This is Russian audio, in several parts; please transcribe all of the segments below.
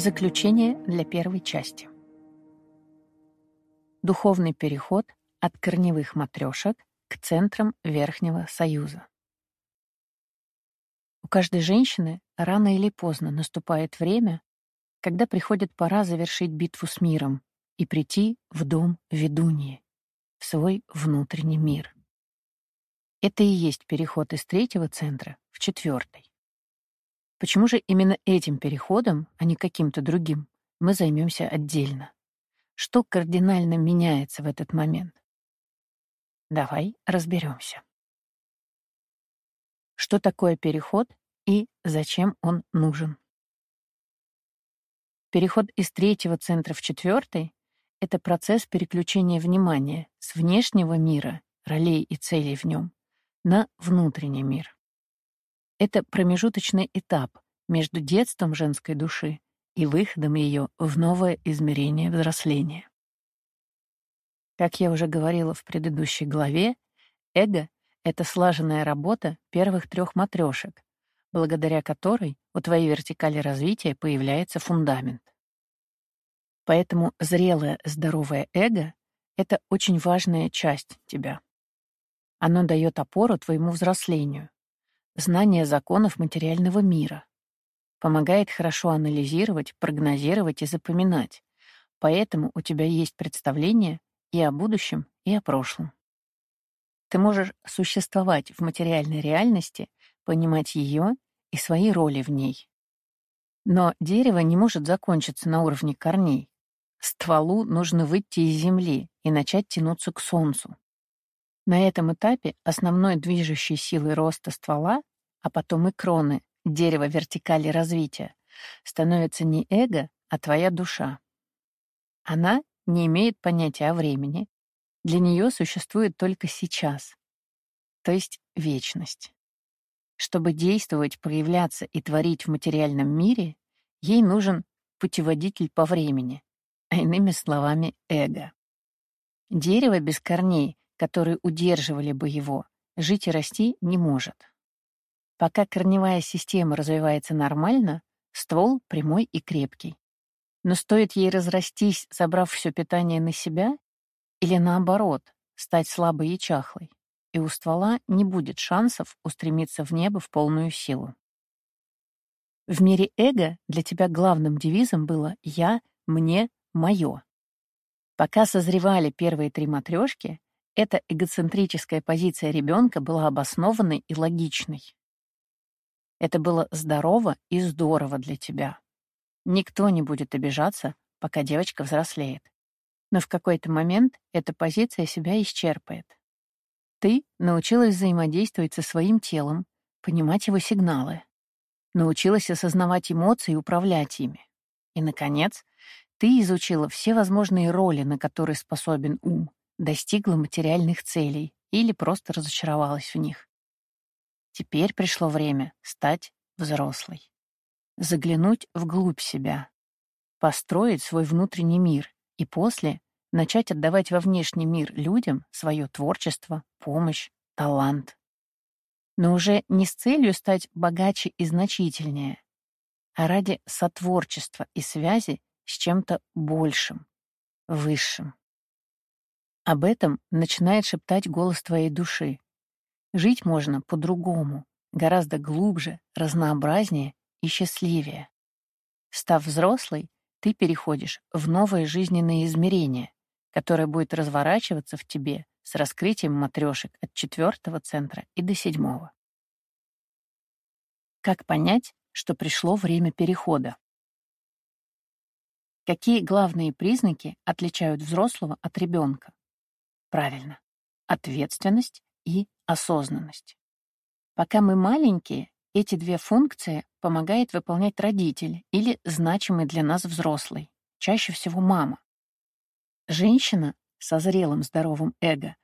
Заключение для первой части. Духовный переход от корневых матрешек к центрам Верхнего Союза. У каждой женщины рано или поздно наступает время, когда приходит пора завершить битву с миром и прийти в дом ведуньи, в свой внутренний мир. Это и есть переход из третьего центра в четвертый. Почему же именно этим переходом, а не каким-то другим, мы займемся отдельно? Что кардинально меняется в этот момент? Давай разберемся. Что такое переход и зачем он нужен? Переход из третьего центра в четвертый — это процесс переключения внимания с внешнего мира, ролей и целей в нем, на внутренний мир. Это промежуточный этап между детством женской души и выходом ее в новое измерение взросления. Как я уже говорила в предыдущей главе, эго — это слаженная работа первых трех матрешек, благодаря которой у твоей вертикали развития появляется фундамент. Поэтому зрелое, здоровое эго — это очень важная часть тебя. Оно дает опору твоему взрослению, знание законов материального мира. Помогает хорошо анализировать, прогнозировать и запоминать. Поэтому у тебя есть представление и о будущем, и о прошлом. Ты можешь существовать в материальной реальности, понимать ее и свои роли в ней. Но дерево не может закончиться на уровне корней. Стволу нужно выйти из земли и начать тянуться к солнцу. На этом этапе основной движущей силой роста ствола, а потом и кроны, дерева вертикали развития, становится не эго, а твоя душа. Она не имеет понятия о времени. Для нее существует только сейчас, то есть вечность. Чтобы действовать, проявляться и творить в материальном мире, ей нужен путеводитель по времени, а иными словами — эго. Дерево без корней которые удерживали бы его, жить и расти не может. Пока корневая система развивается нормально, ствол прямой и крепкий. Но стоит ей разрастись, забрав все питание на себя, или наоборот, стать слабой и чахлой, и у ствола не будет шансов устремиться в небо в полную силу. В мире эго для тебя главным девизом было «я», «мне», «моё». Пока созревали первые три матрешки, эта эгоцентрическая позиция ребенка была обоснованной и логичной. Это было здорово и здорово для тебя. Никто не будет обижаться, пока девочка взрослеет. Но в какой-то момент эта позиция себя исчерпает. Ты научилась взаимодействовать со своим телом, понимать его сигналы. Научилась осознавать эмоции и управлять ими. И, наконец, ты изучила все возможные роли, на которые способен ум, достигла материальных целей или просто разочаровалась в них. Теперь пришло время стать взрослой. Заглянуть вглубь себя, построить свой внутренний мир и после начать отдавать во внешний мир людям свое творчество, помощь, талант. Но уже не с целью стать богаче и значительнее, а ради сотворчества и связи с чем-то большим, высшим. Об этом начинает шептать голос твоей души. Жить можно по-другому, гораздо глубже, разнообразнее и счастливее. Став взрослой, ты переходишь в новое жизненное измерение, которое будет разворачиваться в тебе с раскрытием матрешек от четвертого центра и до седьмого. Как понять, что пришло время перехода? Какие главные признаки отличают взрослого от ребенка? Правильно. Ответственность и осознанность. Пока мы маленькие, эти две функции помогает выполнять родитель или значимый для нас взрослый, чаще всего мама. Женщина со зрелым здоровым эго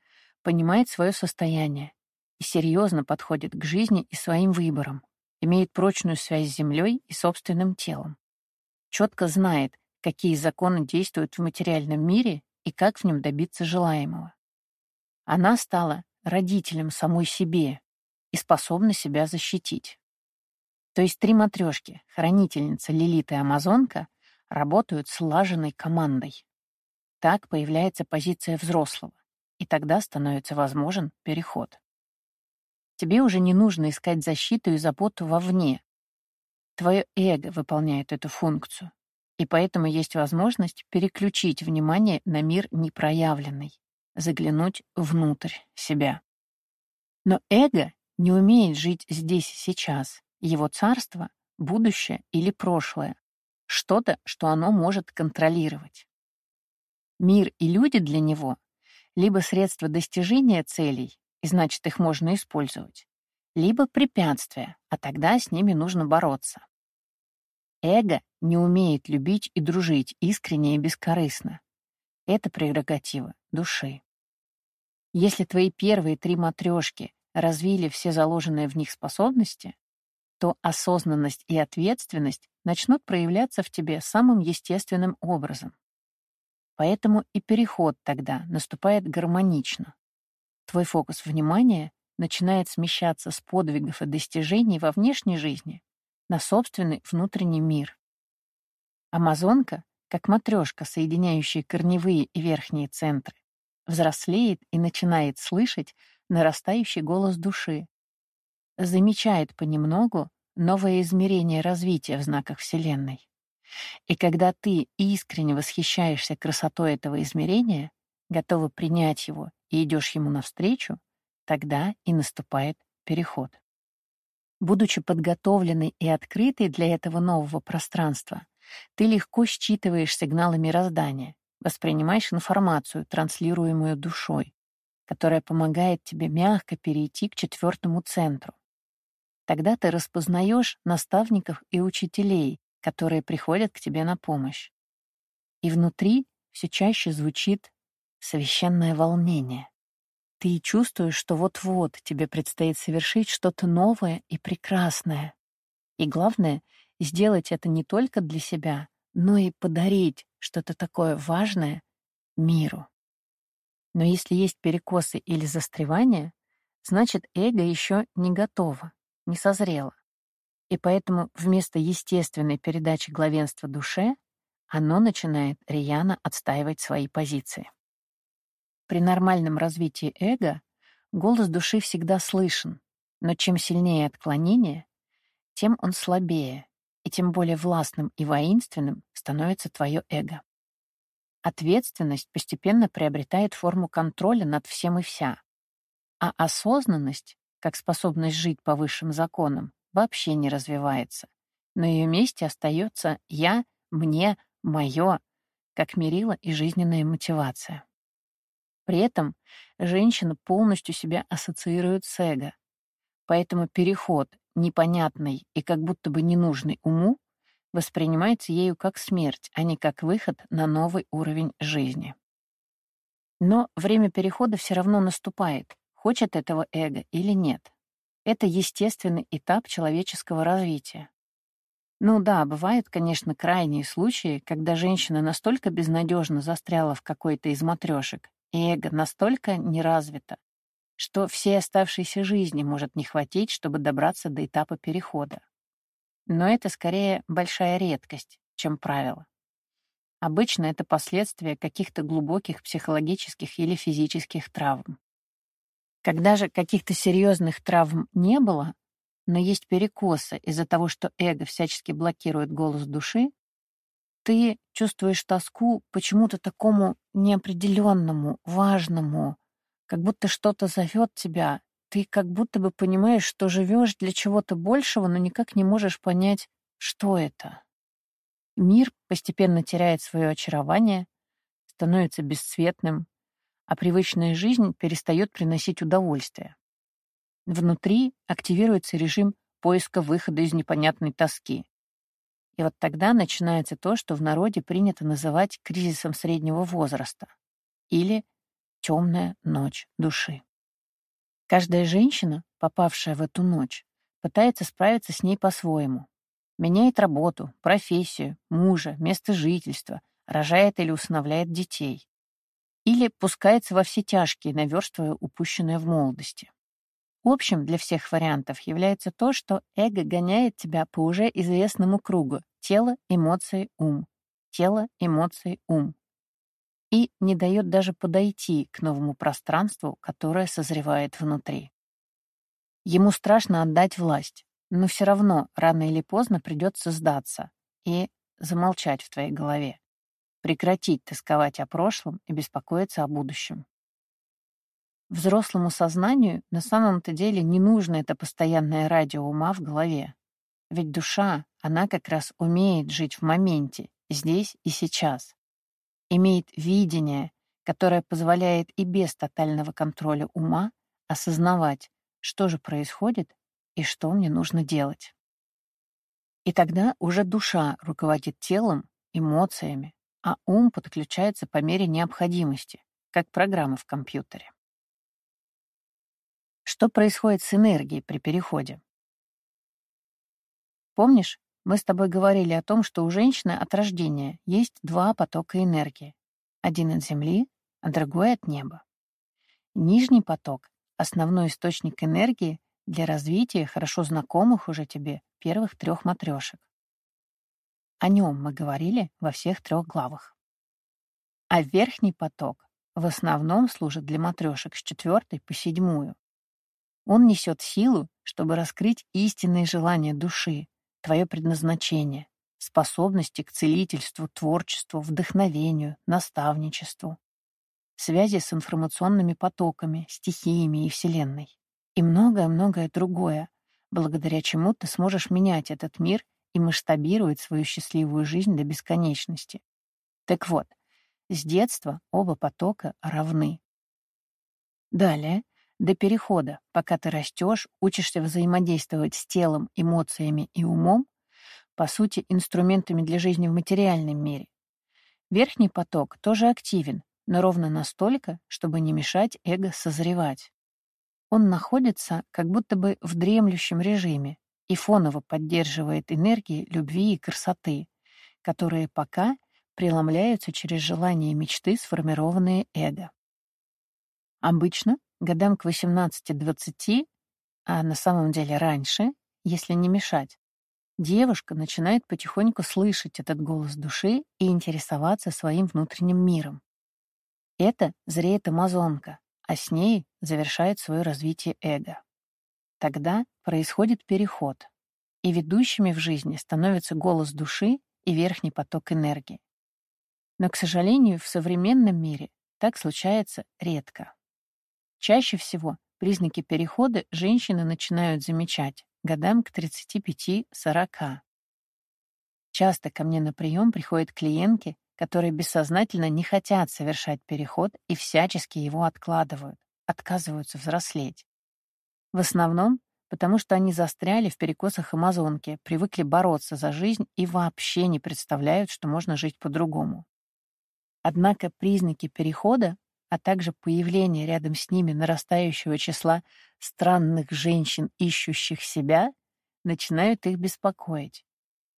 понимает свое состояние и серьезно подходит к жизни и своим выборам, имеет прочную связь с землей и собственным телом. Четко знает, какие законы действуют в материальном мире и как в нем добиться желаемого. Она стала родителем самой себе и способна себя защитить. То есть три матрешки, хранительница, Лилит и Амазонка, работают слаженной командой. Так появляется позиция взрослого, и тогда становится возможен переход. Тебе уже не нужно искать защиту и заботу вовне. Твое эго выполняет эту функцию, и поэтому есть возможность переключить внимание на мир непроявленный, заглянуть внутрь себя. Но эго не умеет жить здесь и сейчас. Его царство — будущее или прошлое, что-то, что оно может контролировать. Мир и люди для него — либо средства достижения целей, и значит, их можно использовать, либо препятствия, а тогда с ними нужно бороться. Эго не умеет любить и дружить искренне и бескорыстно. Это прерогатива души. Если твои первые три матрешки развили все заложенные в них способности, то осознанность и ответственность начнут проявляться в тебе самым естественным образом. Поэтому и переход тогда наступает гармонично. Твой фокус внимания начинает смещаться с подвигов и достижений во внешней жизни на собственный внутренний мир. Амазонка, как матрешка, соединяющая корневые и верхние центры, взрослеет и начинает слышать нарастающий голос души, замечает понемногу новое измерение развития в знаках Вселенной. И когда ты искренне восхищаешься красотой этого измерения, готова принять его и идешь ему навстречу, тогда и наступает переход. Будучи подготовленной и открытой для этого нового пространства, ты легко считываешь сигналы мироздания, воспринимаешь информацию, транслируемую душой, которая помогает тебе мягко перейти к четвертому центру. Тогда ты распознаешь наставников и учителей, которые приходят к тебе на помощь. И внутри все чаще звучит священное волнение. Ты чувствуешь, что вот-вот тебе предстоит совершить что-то новое и прекрасное. И главное — сделать это не только для себя, но и подарить что-то такое важное миру. Но если есть перекосы или застревания, значит, эго еще не готово, не созрело. И поэтому вместо естественной передачи главенства душе оно начинает рьяно отстаивать свои позиции. При нормальном развитии эго голос души всегда слышен, но чем сильнее отклонение, тем он слабее, и тем более властным и воинственным становится твое эго. Ответственность постепенно приобретает форму контроля над всем и вся, а осознанность, как способность жить по высшим законам, вообще не развивается. На ее месте остается «я», «мне», «моё», как мерила и жизненная мотивация. При этом женщина полностью себя ассоциирует с эго. Поэтому переход, непонятный и как будто бы ненужный уму, воспринимается ею как смерть, а не как выход на новый уровень жизни. Но время перехода все равно наступает, хочет этого эго или нет. Это естественный этап человеческого развития. Ну да, бывают, конечно, крайние случаи, когда женщина настолько безнадежно застряла в какой-то из матрешек, и эго настолько неразвито, что всей оставшейся жизни может не хватить, чтобы добраться до этапа перехода. Но это скорее большая редкость, чем правило. Обычно это последствия каких-то глубоких психологических или физических травм. Когда же каких-то серьезных травм не было, но есть перекосы из-за того, что эго всячески блокирует голос души, ты чувствуешь тоску почему-то такому неопределенному, важному, как будто что-то зовет тебя. Ты как будто бы понимаешь, что живешь для чего-то большего, но никак не можешь понять, что это. Мир постепенно теряет свое очарование, становится бесцветным, а привычная жизнь перестает приносить удовольствие. Внутри активируется режим поиска выхода из непонятной тоски. И вот тогда начинается то, что в народе принято называть кризисом среднего возраста или темная ночь души. Каждая женщина, попавшая в эту ночь, пытается справиться с ней по-своему. Меняет работу, профессию, мужа, место жительства, рожает или усыновляет детей. Или пускается во все тяжкие, наверстывая упущенное в молодости. Общим для всех вариантов является то, что эго гоняет тебя по уже известному кругу — тело, эмоции, ум. тело, эмоции, ум. И не дает даже подойти к новому пространству, которое созревает внутри. Ему страшно отдать власть, но все равно рано или поздно придется сдаться и замолчать в твоей голове, прекратить тосковать о прошлом и беспокоиться о будущем. Взрослому сознанию на самом-то деле не нужно это постоянное радио ума в голове. Ведь душа, она как раз умеет жить в моменте, здесь и сейчас. Имеет видение, которое позволяет и без тотального контроля ума осознавать, что же происходит и что мне нужно делать. И тогда уже душа руководит телом, эмоциями, а ум подключается по мере необходимости, как программа в компьютере. Что происходит с энергией при переходе? Помнишь, мы с тобой говорили о том, что у женщины от рождения есть два потока энергии. Один от Земли, а другой от неба. Нижний поток — основной источник энергии для развития хорошо знакомых уже тебе первых трех матрешек. О нем мы говорили во всех трех главах. А верхний поток в основном служит для матрешек с четвертой по седьмую. Он несет силу, чтобы раскрыть истинные желания души, твое предназначение, способности к целительству, творчеству, вдохновению, наставничеству, связи с информационными потоками, стихиями и Вселенной. И многое-многое другое, благодаря чему ты сможешь менять этот мир и масштабировать свою счастливую жизнь до бесконечности. Так вот, с детства оба потока равны. Далее до перехода, пока ты растешь, учишься взаимодействовать с телом, эмоциями и умом, по сути, инструментами для жизни в материальном мире. Верхний поток тоже активен, но ровно настолько, чтобы не мешать эго созревать. Он находится как будто бы в дремлющем режиме и фоново поддерживает энергии любви и красоты, которые пока преломляются через желания мечты, сформированные эго. Обычно годам к 18-20, а на самом деле раньше, если не мешать, девушка начинает потихоньку слышать этот голос души и интересоваться своим внутренним миром. Это зреет амазонка, а с ней завершает свое развитие эго. Тогда происходит переход, и ведущими в жизни становятся голос души и верхний поток энергии. Но, к сожалению, в современном мире так случается редко. Чаще всего признаки перехода женщины начинают замечать годам к 35-40. Часто ко мне на прием приходят клиентки, которые бессознательно не хотят совершать переход и всячески его откладывают, отказываются взрослеть. В основном потому что они застряли в перекосах Амазонки, привыкли бороться за жизнь и вообще не представляют, что можно жить по-другому. Однако признаки перехода а также появление рядом с ними нарастающего числа странных женщин, ищущих себя, начинают их беспокоить.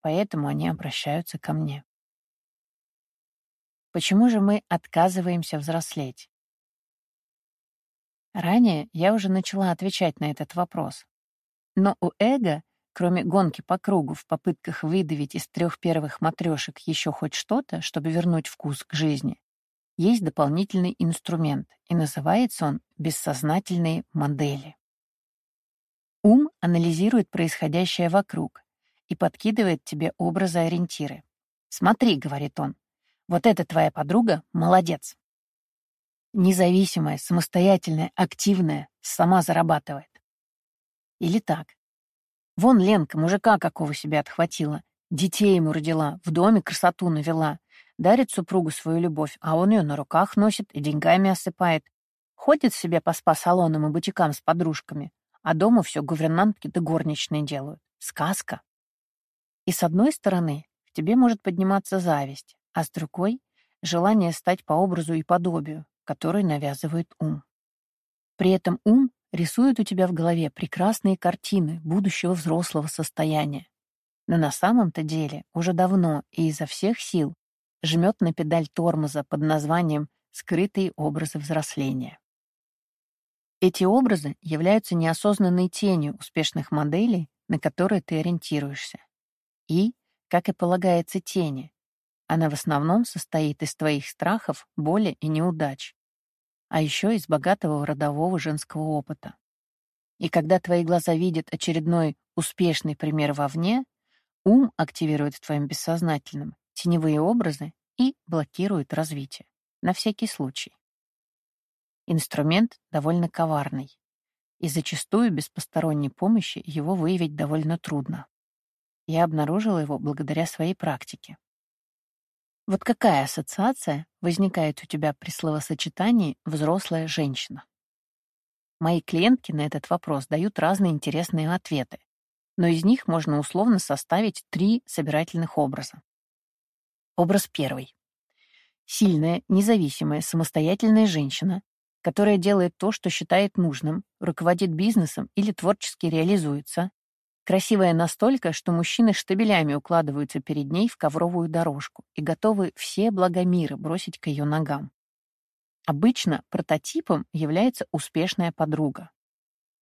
Поэтому они обращаются ко мне. Почему же мы отказываемся взрослеть? Ранее я уже начала отвечать на этот вопрос. Но у эго, кроме гонки по кругу в попытках выдавить из трех первых матрешек еще хоть что-то, чтобы вернуть вкус к жизни, есть дополнительный инструмент, и называется он «бессознательные модели». Ум анализирует происходящее вокруг и подкидывает тебе образы-ориентиры. «Смотри», — говорит он, — «вот эта твоя подруга — молодец. Независимая, самостоятельная, активная, сама зарабатывает». Или так. «Вон Ленка мужика какого себя отхватила, детей ему родила, в доме красоту навела, дарит супругу свою любовь, а он ее на руках носит и деньгами осыпает. Ходит себе по спа-салонам и бутикам с подружками, а дома все гувернантки да горничные делают. Сказка. И с одной стороны, в тебе может подниматься зависть, а с другой — желание стать по образу и подобию, который навязывает ум. При этом ум рисует у тебя в голове прекрасные картины будущего взрослого состояния. Но на самом-то деле уже давно и изо всех сил жмет на педаль тормоза под названием «скрытые образы взросления». Эти образы являются неосознанной тенью успешных моделей, на которые ты ориентируешься. И, как и полагается тени, Она в основном состоит из твоих страхов, боли и неудач, а еще из богатого родового женского опыта. И когда твои глаза видят очередной успешный пример вовне, ум активирует в твоем бессознательном теневые образы и блокирует развитие. На всякий случай. Инструмент довольно коварный, и зачастую без посторонней помощи его выявить довольно трудно. Я обнаружила его благодаря своей практике. Вот какая ассоциация возникает у тебя при словосочетании «взрослая женщина»? Мои клиентки на этот вопрос дают разные интересные ответы, но из них можно условно составить три собирательных образа. Образ первый. Сильная, независимая, самостоятельная женщина, которая делает то, что считает нужным, руководит бизнесом или творчески реализуется, красивая настолько, что мужчины штабелями укладываются перед ней в ковровую дорожку и готовы все блага мира бросить к ее ногам. Обычно прототипом является успешная подруга.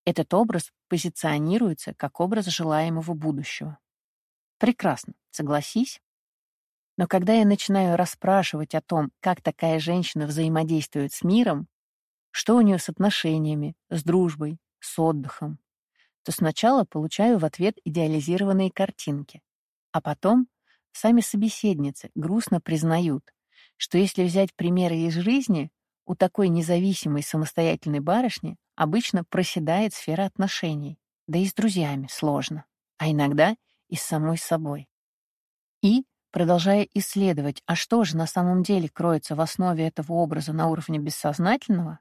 Этот образ позиционируется как образ желаемого будущего. Прекрасно, согласись? Но когда я начинаю расспрашивать о том, как такая женщина взаимодействует с миром, что у нее с отношениями, с дружбой, с отдыхом, то сначала получаю в ответ идеализированные картинки, а потом сами собеседницы грустно признают, что если взять примеры из жизни, у такой независимой самостоятельной барышни обычно проседает сфера отношений, да и с друзьями сложно, а иногда и с самой собой. И, продолжая исследовать, а что же на самом деле кроется в основе этого образа на уровне бессознательного,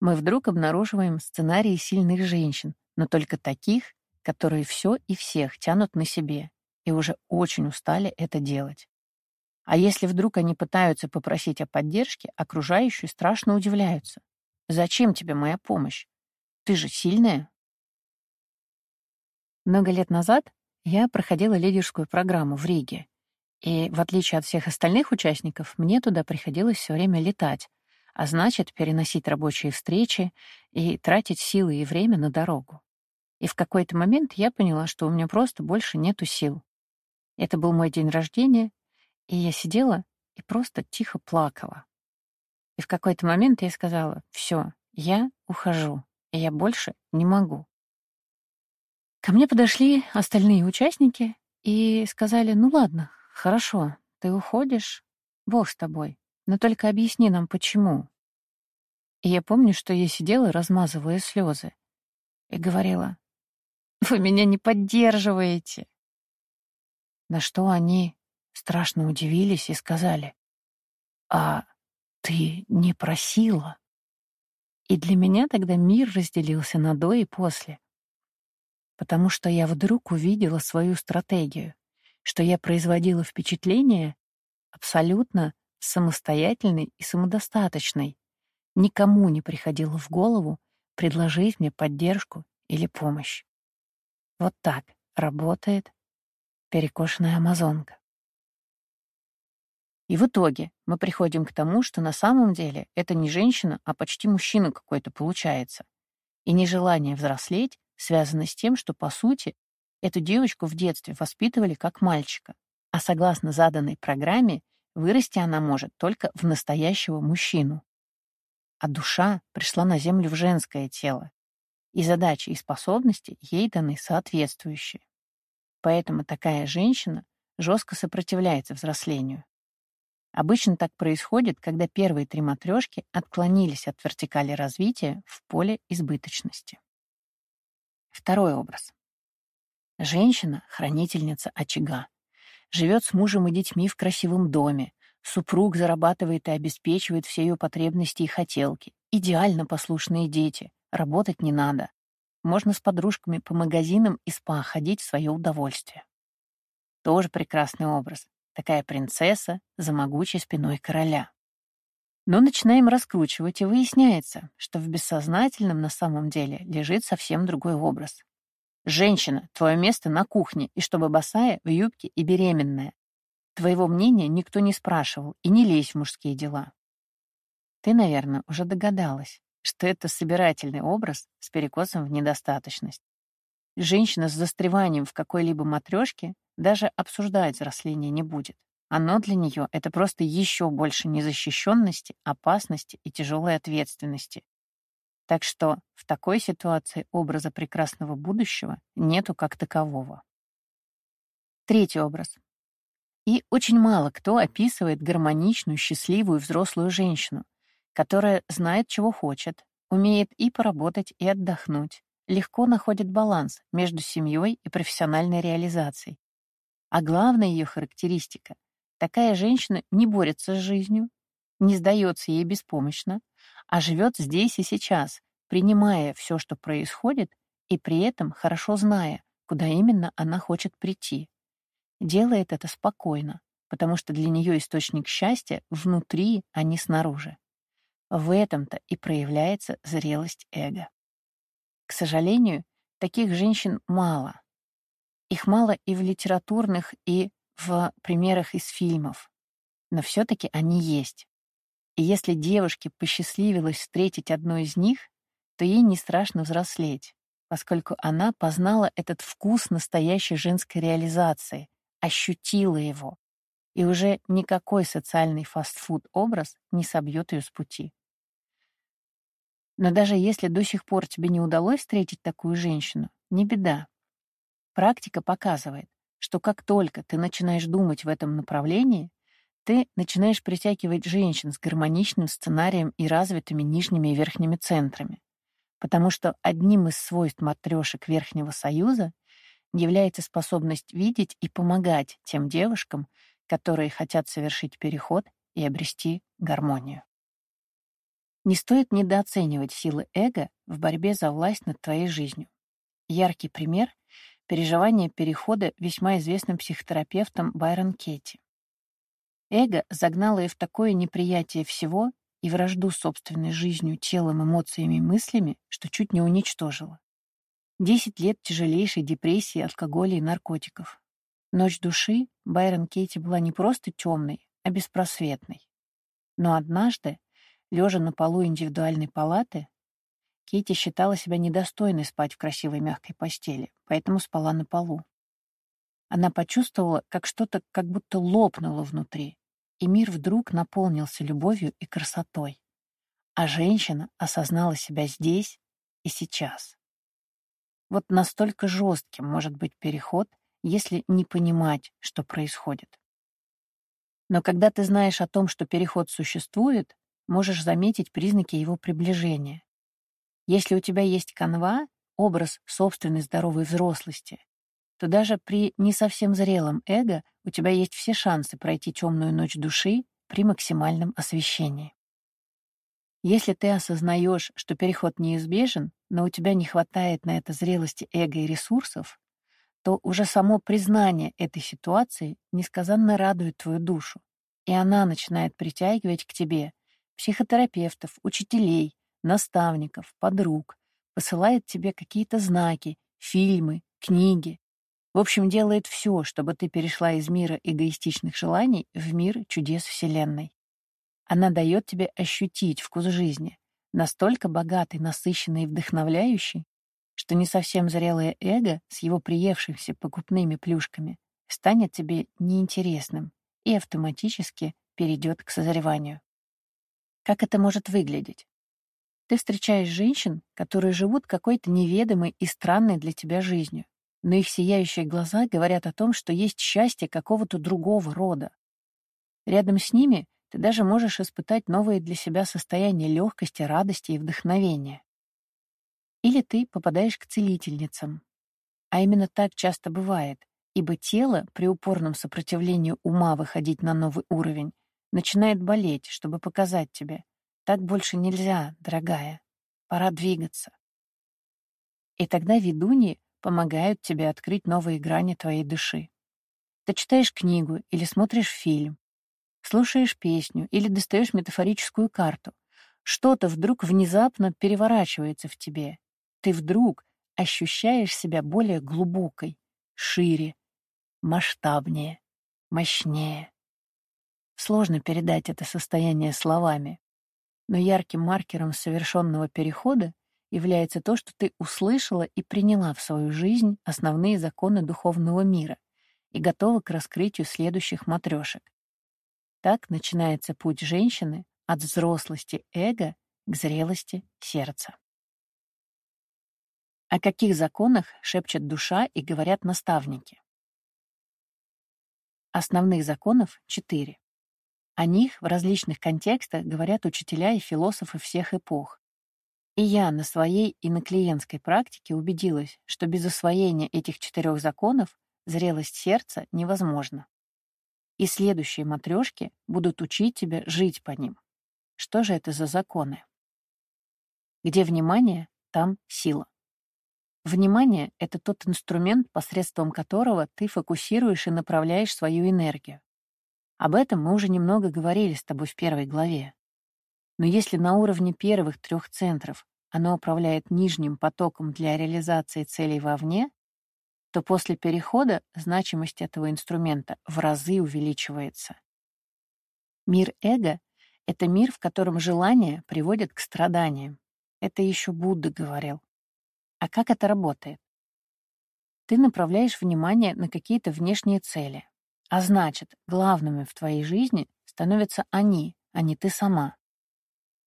мы вдруг обнаруживаем сценарии сильных женщин, но только таких, которые все и всех тянут на себе и уже очень устали это делать. А если вдруг они пытаются попросить о поддержке, окружающие страшно удивляются. «Зачем тебе моя помощь? Ты же сильная». Много лет назад я проходила лидерскую программу в Риге, и, в отличие от всех остальных участников, мне туда приходилось все время летать, а значит, переносить рабочие встречи и тратить силы и время на дорогу. И в какой-то момент я поняла, что у меня просто больше нету сил. Это был мой день рождения, и я сидела и просто тихо плакала. И в какой-то момент я сказала, все, я ухожу, и я больше не могу. Ко мне подошли остальные участники и сказали, ну ладно, хорошо, ты уходишь, Бог с тобой, но только объясни нам, почему. И я помню, что я сидела, размазывая слезы, и говорила, «Вы меня не поддерживаете». На что они страшно удивились и сказали, «А ты не просила?» И для меня тогда мир разделился на «до» и «после», потому что я вдруг увидела свою стратегию, что я производила впечатление абсолютно самостоятельной и самодостаточной. Никому не приходило в голову предложить мне поддержку или помощь. Вот так работает перекошенная амазонка. И в итоге мы приходим к тому, что на самом деле это не женщина, а почти мужчина какой-то получается. И нежелание взрослеть связано с тем, что, по сути, эту девочку в детстве воспитывали как мальчика, а согласно заданной программе Вырасти она может только в настоящего мужчину. А душа пришла на землю в женское тело, и задачи и способности ей даны соответствующие. Поэтому такая женщина жестко сопротивляется взрослению. Обычно так происходит, когда первые три матрешки отклонились от вертикали развития в поле избыточности. Второй образ. Женщина — хранительница очага, живет с мужем и детьми в красивом доме, супруг зарабатывает и обеспечивает все ее потребности и хотелки. Идеально послушные дети, работать не надо. Можно с подружками по магазинам и спа ходить в свое удовольствие. Тоже прекрасный образ. Такая принцесса за могучей спиной короля. Но начинаем раскручивать, и выясняется, что в бессознательном на самом деле лежит совсем другой образ. Женщина, твое место на кухне, и чтобы босая, в юбке и беременная. Твоего мнения никто не спрашивал, и не лезь в мужские дела. Ты, наверное, уже догадалась, что это собирательный образ с перекосом в недостаточность. Женщина с застреванием в какой-либо матрешке даже обсуждать взросление не будет. Оно для нее — это просто еще больше незащищенности, опасности и тяжелой ответственности. Так что в такой ситуации образа прекрасного будущего нету как такового. Третий образ. И очень мало кто описывает гармоничную, счастливую взрослую женщину, которая знает, чего хочет, умеет и поработать, и отдохнуть, легко находит баланс между семьей и профессиональной реализацией. А главная ее характеристика — такая женщина не борется с жизнью, не сдается ей беспомощно, а живет здесь и сейчас, принимая все, что происходит, и при этом хорошо зная, куда именно она хочет прийти. Делает это спокойно, потому что для нее источник счастья внутри, а не снаружи. В этом-то и проявляется зрелость эго. К сожалению, таких женщин мало. Их мало и в литературных, и в примерах из фильмов. Но все-таки они есть. И если девушке посчастливилось встретить одну из них, то ей не страшно взрослеть, поскольку она познала этот вкус настоящей женской реализации, ощутила его, и уже никакой социальный фастфуд-образ не собьет ее с пути. Но даже если до сих пор тебе не удалось встретить такую женщину, не беда. Практика показывает, что как только ты начинаешь думать в этом направлении, ты начинаешь притягивать женщин с гармоничным сценарием и развитыми нижними и верхними центрами. Потому что одним из свойств матрешек Верхнего Союза является способность видеть и помогать тем девушкам, которые хотят совершить переход и обрести гармонию. Не стоит недооценивать силы эго в борьбе за власть над твоей жизнью. Яркий пример — переживание перехода весьма известным психотерапевтом Байрон Кетти. Эго загнало ее в такое неприятие всего и вражду собственной жизнью, телом, эмоциями и мыслями, что чуть не уничтожило. Десять лет тяжелейшей депрессии, алкоголя и наркотиков. Ночь души Байрон Кейти была не просто темной, а беспросветной. Но однажды, лежа на полу индивидуальной палаты, Кейти считала себя недостойной спать в красивой мягкой постели, поэтому спала на полу. Она почувствовала, как что-то как будто лопнуло внутри, и мир вдруг наполнился любовью и красотой. А женщина осознала себя здесь и сейчас. Вот настолько жестким может быть переход, если не понимать, что происходит. Но когда ты знаешь о том, что переход существует, можешь заметить признаки его приближения. Если у тебя есть канва, образ собственной здоровой взрослости, то даже при не совсем зрелом эго у тебя есть все шансы пройти темную ночь души при максимальном освещении. Если ты осознаешь, что переход неизбежен, но у тебя не хватает на это зрелости эго и ресурсов, то уже само признание этой ситуации несказанно радует твою душу, и она начинает притягивать к тебе психотерапевтов, учителей, наставников, подруг, посылает тебе какие-то знаки, фильмы, книги. В общем, делает все, чтобы ты перешла из мира эгоистичных желаний в мир чудес Вселенной. Она дает тебе ощутить вкус жизни, настолько богатый, насыщенный и вдохновляющий, что не совсем зрелое эго с его приевшимся покупными плюшками станет тебе неинтересным и автоматически перейдет к созреванию. Как это может выглядеть? Ты встречаешь женщин, которые живут какой-то неведомой и странной для тебя жизнью, но их сияющие глаза говорят о том, что есть счастье какого-то другого рода. Рядом с ними ты даже можешь испытать новые для себя состояния легкости, радости и вдохновения. Или ты попадаешь к целительницам. А именно так часто бывает, ибо тело при упорном сопротивлении ума выходить на новый уровень начинает болеть, чтобы показать тебе, так больше нельзя, дорогая, пора двигаться. И тогда ведуньи помогают тебе открыть новые грани твоей души. Ты читаешь книгу или смотришь фильм, слушаешь песню или достаешь метафорическую карту. Что-то вдруг внезапно переворачивается в тебе. Ты вдруг ощущаешь себя более глубокой, шире, масштабнее, мощнее. Сложно передать это состояние словами, но ярким маркером совершенного перехода является то, что ты услышала и приняла в свою жизнь основные законы духовного мира и готова к раскрытию следующих матрешек Так начинается путь женщины от взрослости эго к зрелости сердца. О каких законах шепчет душа и говорят наставники? Основных законов четыре. О них в различных контекстах говорят учителя и философы всех эпох. И я на своей и на клиентской практике убедилась, что без освоения этих четырех законов зрелость сердца невозможна. И следующие матрешки будут учить тебя жить по ним. Что же это за законы? Где внимание, там сила. Внимание — это тот инструмент, посредством которого ты фокусируешь и направляешь свою энергию. Об этом мы уже немного говорили с тобой в первой главе. Но если на уровне первых трех центров оно управляет нижним потоком для реализации целей вовне, то после перехода значимость этого инструмента в разы увеличивается. Мир эго это мир, в котором желание приводит к страданиям. Это еще Будда говорил. А как это работает? Ты направляешь внимание на какие-то внешние цели. А значит, главными в твоей жизни становятся они, а не ты сама.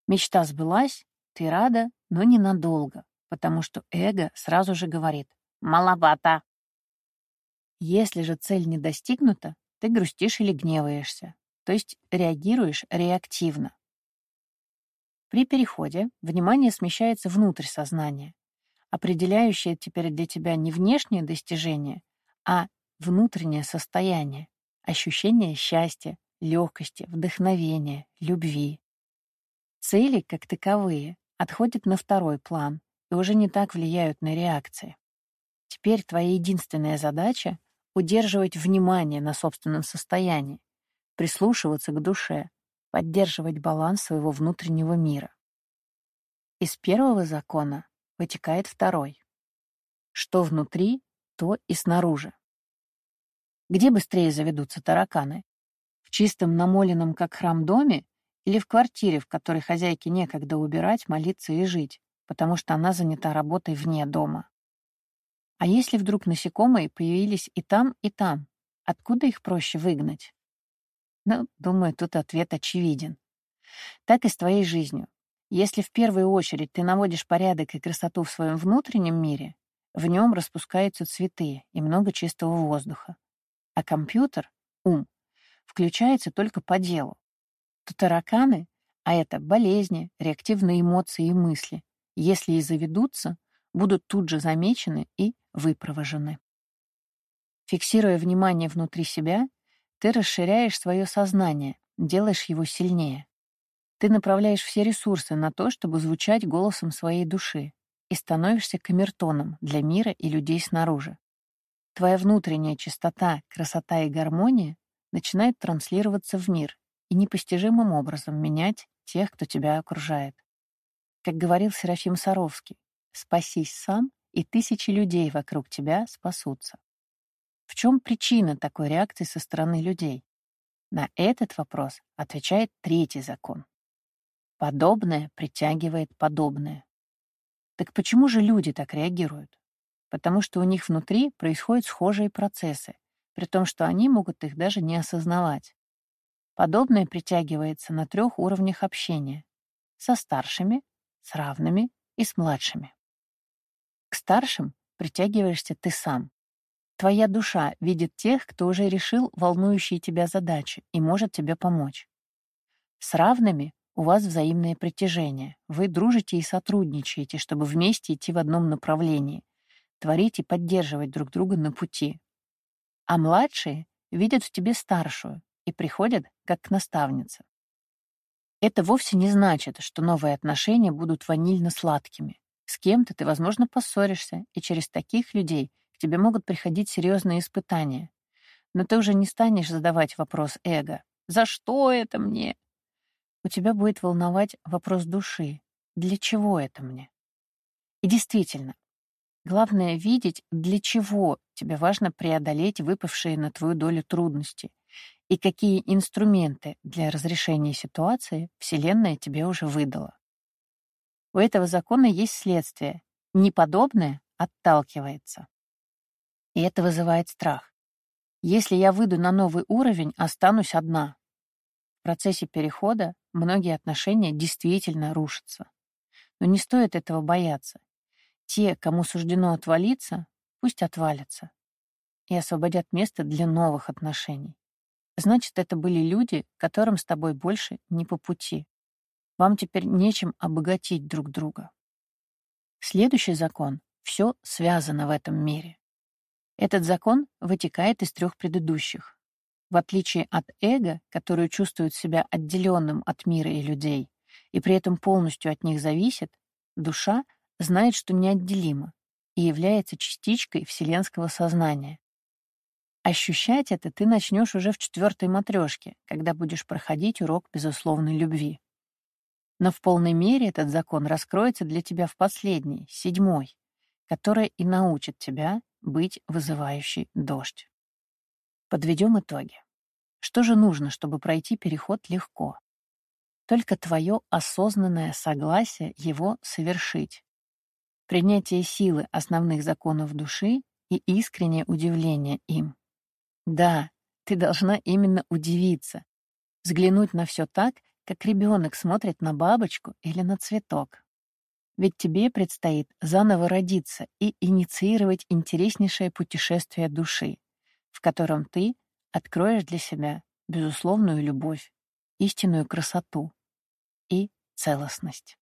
Мечта сбылась, ты рада, но ненадолго, потому что эго сразу же говорит «маловато». Если же цель не достигнута, ты грустишь или гневаешься, то есть реагируешь реактивно. При переходе внимание смещается внутрь сознания, определяющее теперь для тебя не внешнее достижение, а внутреннее состояние, ощущение счастья, легкости, вдохновения, любви. Цели, как таковые, отходят на второй план и уже не так влияют на реакции. Теперь твоя единственная задача — удерживать внимание на собственном состоянии, прислушиваться к душе, поддерживать баланс своего внутреннего мира. Из первого закона вытекает второй. Что внутри, то и снаружи. Где быстрее заведутся тараканы? В чистом намоленном, как храм, доме или в квартире, в которой хозяйке некогда убирать, молиться и жить, потому что она занята работой вне дома? А если вдруг насекомые появились и там, и там, откуда их проще выгнать? Ну, думаю, тут ответ очевиден. Так и с твоей жизнью. Если в первую очередь ты наводишь порядок и красоту в своем внутреннем мире, в нем распускаются цветы и много чистого воздуха. А компьютер, ум, включается только по делу. То тараканы, а это болезни, реактивные эмоции и мысли, если и заведутся, будут тут же замечены и выпровожены. Фиксируя внимание внутри себя, ты расширяешь свое сознание, делаешь его сильнее. Ты направляешь все ресурсы на то, чтобы звучать голосом своей души, и становишься камертоном для мира и людей снаружи. Твоя внутренняя чистота, красота и гармония начинают транслироваться в мир и непостижимым образом менять тех, кто тебя окружает. Как говорил Серафим Саровский, «Спасись сам, и тысячи людей вокруг тебя спасутся». В чем причина такой реакции со стороны людей? На этот вопрос отвечает третий закон. Подобное притягивает подобное. Так почему же люди так реагируют? Потому что у них внутри происходят схожие процессы, при том, что они могут их даже не осознавать. Подобное притягивается на трех уровнях общения — со старшими, с равными и с младшими. К старшим притягиваешься ты сам, Твоя душа видит тех, кто уже решил волнующие тебя задачи и может тебе помочь. С равными у вас взаимное притяжение. Вы дружите и сотрудничаете, чтобы вместе идти в одном направлении, творить и поддерживать друг друга на пути. А младшие видят в тебе старшую и приходят как к наставнице. Это вовсе не значит, что новые отношения будут ванильно-сладкими. С кем-то ты, возможно, поссоришься, и через таких людей — тебе могут приходить серьезные испытания. Но ты уже не станешь задавать вопрос эго «За что это мне?». У тебя будет волновать вопрос души «Для чего это мне?». И действительно, главное видеть, для чего тебе важно преодолеть выпавшие на твою долю трудности и какие инструменты для разрешения ситуации Вселенная тебе уже выдала. У этого закона есть следствие. Неподобное отталкивается. И это вызывает страх. Если я выйду на новый уровень, останусь одна. процессе перехода многие отношения действительно рушатся. Но не стоит этого бояться. Те, кому суждено отвалиться, пусть отвалятся и освободят место для новых отношений. Значит, это были люди, которым с тобой больше не по пути. Вам теперь нечем обогатить друг друга. Следующий закон — все связано в этом мире. Этот закон вытекает из трех предыдущих. В отличие от эго, которое чувствует себя отделенным от мира и людей, и при этом полностью от них зависит, душа знает, что неотделима и является частичкой вселенского сознания. Ощущать это ты начнешь уже в четвертой матрешке, когда будешь проходить урок безусловной любви. Но в полной мере этот закон раскроется для тебя в последней, седьмой, которая и научит тебя быть вызывающей дождь. Подведем итоги. Что же нужно, чтобы пройти переход легко? Только твое осознанное согласие его совершить. Принятие силы основных законов души и искреннее удивление им. Да, ты должна именно удивиться, взглянуть на все так, как ребенок смотрит на бабочку или на цветок. Ведь тебе предстоит заново родиться и инициировать интереснейшее путешествие души, в котором ты откроешь для себя безусловную любовь, истинную красоту и целостность.